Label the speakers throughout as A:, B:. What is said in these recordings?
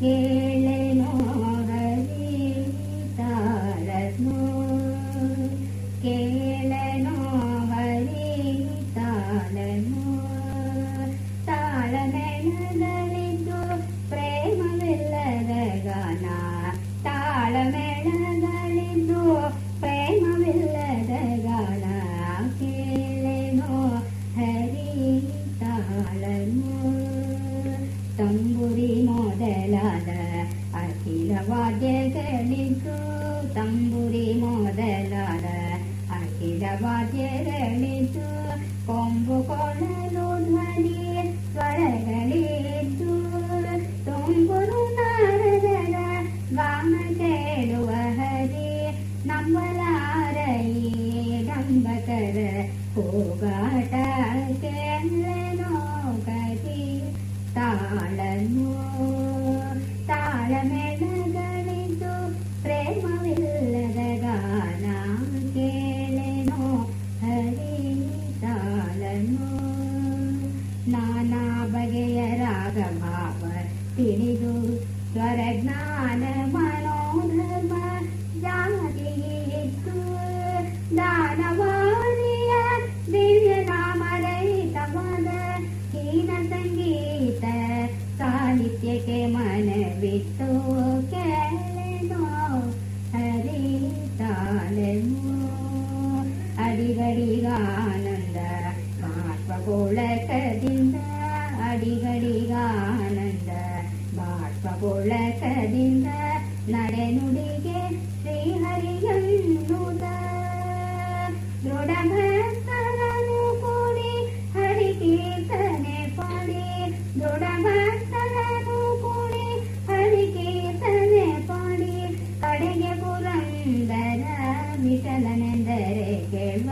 A: Yeah. ತಂಬುರಿ ಮೊದಲಾದ ಅಖಿಲ ವಾದ್ಯಗಳಿದ್ದು ತಂಬುರಿ ಮೊದಲಾದ ಅಖಿಲ ವಾದ್ಯಗಳಿದ್ದು ಕೊಂಬು ಕೊಳಲು ಧ್ವನಿ ಸ್ವರಗಳಿದ್ದು ತುಂಬುರು ನಾರದರ ಗಾನ ಕೇಳುವ ಹರಿ ನಂಬಲಾರಯಿ ಡಂಬಕರ ಹೋಗಾಟ ಕೇಳನೋ ನಾನಾ ಬಗೆಯ ರಾಗ ಭಾವ ತಿಳಿದು ಸ್ವರಜ್ಞಾನ ಮನೋಧರ್ಮ ಜಾತಿ ಇತ್ತು ದಾನವಾರಿಯ ದಿವ್ಯ ನಾಮರಹಿತವಾದ ಹೀನ ಸಂಗೀತ ಸಾಹಿತ್ಯಕ್ಕೆ ಮನವಿತ್ತು ಕೇಳೆನೋ ಹರಿ ತಾಳೆನು ಅಡಿಗಡಿಗಾನಂದ ಬಾಷ್ಪಗೋಳಕದಿಂದ ಬಾಷ್ಪಗೋಳಕದಿಂದ ನಡೆನುಡಿಗೆ ಶ್ರೀಹರಿಯನ್ನುದ ದೃಢ ಭಕ್ತರನ್ನು ಕೂಡಿ ಹರಿ ಕೀರ್ತನೆ ಪಾಡಿ ದೃಢ ಭಕ್ತರನ್ನು ಕೂಡಿ ಹರಿ ಕೀರ್ತನೆ ಪಾಡಿ ಕಡೆಗೆ ಪುರಂದರ ವಿಠಲನೆಂದರೆ ಕೇಳುವ.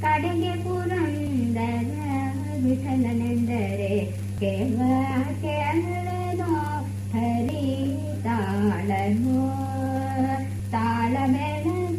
A: ಕಡೆಗೆ ಪುರಂದರ ವಿಠಲನೆಂದರೆ ಕೇಳುವ. तालमेन